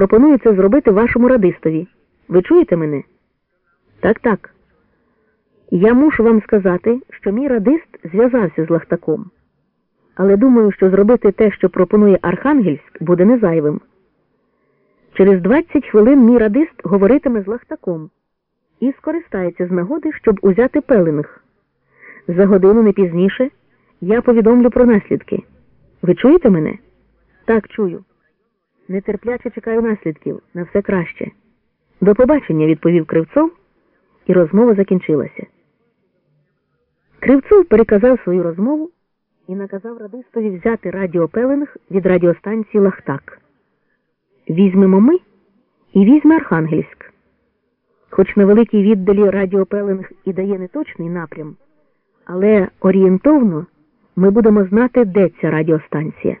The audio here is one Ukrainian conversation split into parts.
пропоную це зробити вашому радистові. Ви чуєте мене? Так, так. Я мушу вам сказати, що мій радист зв'язався з Лахтаком. Але думаю, що зробити те, що пропонує Архангельськ, буде не зайвим. Через 20 хвилин мій радист говоритиме з Лахтаком і скористається з нагоди, щоб узяти пелених. За годину не пізніше я повідомлю про наслідки. Ви чуєте мене? Так, чую. Нетерпляче чекаю наслідків на все краще. До побачення, відповів Кривцов, і розмова закінчилася. Кривцов переказав свою розмову і наказав радистові взяти радіопеленг від радіостанції Лахтак. Візьмемо ми і візьме Архангельськ. Хоч на великій віддалі радіопеленг і дає неточний напрям, але орієнтовно ми будемо знати, де ця радіостанція.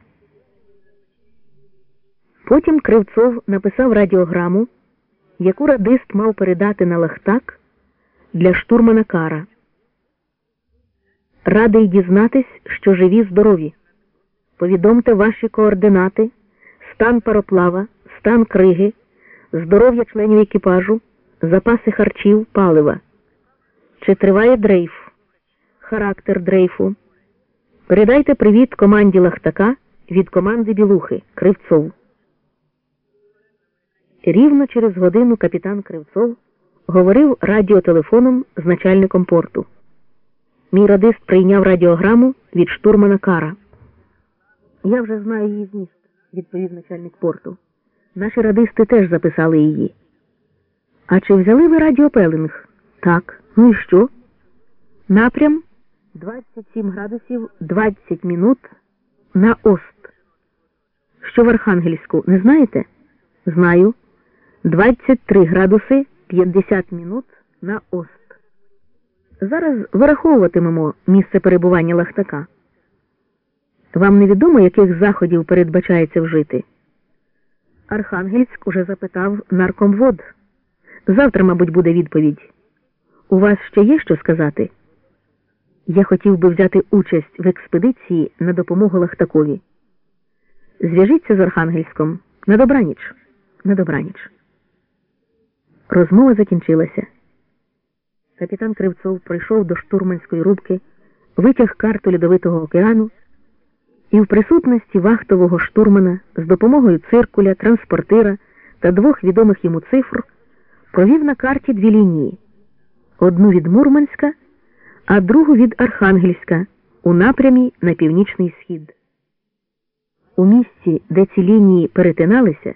Потім Кривцов написав радіограму, яку радист мав передати на Лахтак для штурмана Кара. Радий дізнатись, що живі здорові. Повідомте ваші координати, стан пароплава, стан криги, здоров'я членів екіпажу, запаси харчів, палива. Чи триває дрейф, характер дрейфу. Передайте привіт команді Лахтака від команди Білухи Кривцов. Рівно через годину капітан Кривцов говорив радіотелефоном з начальником порту. Мій радист прийняв радіограму від штурмана Кара. Я вже знаю її зміст, відповів начальник порту. Наші радисти теж записали її. А чи взяли ви радіопелинг? Так. Ну і що? Напрям 27 градусів 20 минут на Ост. Що в Архангельську, не знаєте? Знаю. 23 градуси 50 минут на Ост. Зараз вираховуватимемо місце перебування Лахтака. Вам невідомо, яких заходів передбачається вжити? Архангельськ уже запитав наркомвод. Завтра, мабуть, буде відповідь. У вас ще є що сказати? Я хотів би взяти участь в експедиції на допомогу Лахтакові. Зв'яжіться з Архангельськом. На добраніч. На добраніч. Розмова закінчилася. Капітан Кривцов прийшов до штурманської рубки, витяг карту Льодовитого океану і в присутності вахтового штурмана з допомогою циркуля, транспортира та двох відомих йому цифр провів на карті дві лінії: одну від Мурманська, а другу від Архангельська у напрямі на північний схід. У місці, де ці лінії перетиналися,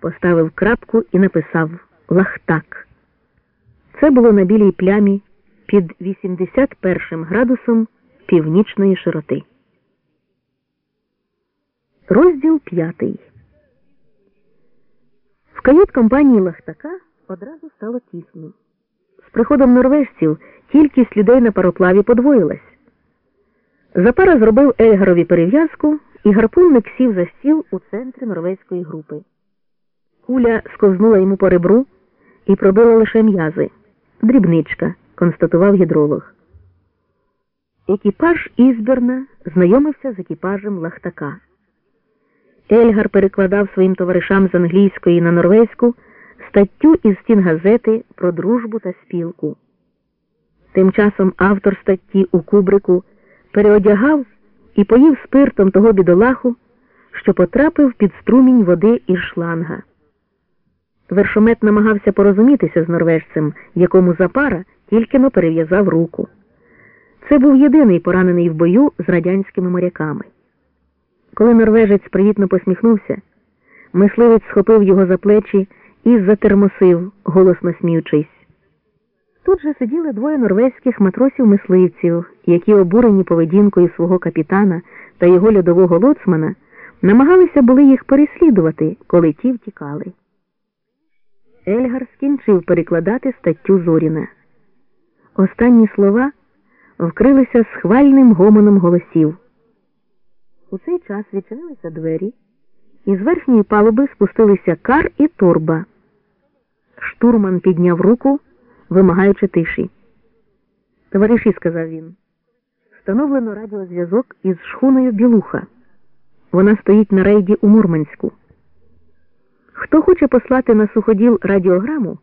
поставив крапку і написав Лахтак. Це було на білій плямі під 81 градусом північної широти. Розділ п'ятий. В кают компанії Лахтака одразу стало тісно. З приходом норвежців кількість людей на пароплаві подвоїлась. Запара зробив Ельгарові перев'язку, і гарпунник сів за стіл у центрі норвезької групи. Куля сковзнула йому по ребру і пробила лише м'язи. Дрібничка, констатував гідролог. Екіпаж Ізберна знайомився з екіпажем Лахтака. Ельгар перекладав своїм товаришам з англійської на норвезьку статтю із стін газети про дружбу та спілку. Тим часом автор статті у кубрику переодягав і поїв спиртом того бідолаху, що потрапив під струмінь води із шланга. Вершомет намагався порозумітися з норвежцем, якому запара тільки но перев'язав руку. Це був єдиний поранений в бою з радянськими моряками. Коли норвежець привітно посміхнувся, мисливець схопив його за плечі і затермосив, голосно сміючись. Тут же сиділи двоє норвезьких матросів-мисливців, які, обурені поведінкою свого капітана та його льодового лоцмана, намагалися були їх переслідувати, коли ті втікали. Ельгар скінчив перекладати статтю Зоріна. Останні слова вкрилися схвальним гомоном голосів. У цей час відчинилися двері, і з верхньої палуби спустилися кар і торба. Штурман підняв руку, вимагаючи тиші. Товариші, сказав він, встановлено радіозв'язок із шхуною Білуха. Вона стоїть на рейді у Мурманську. Хто хоче послати на суходіл радіограму,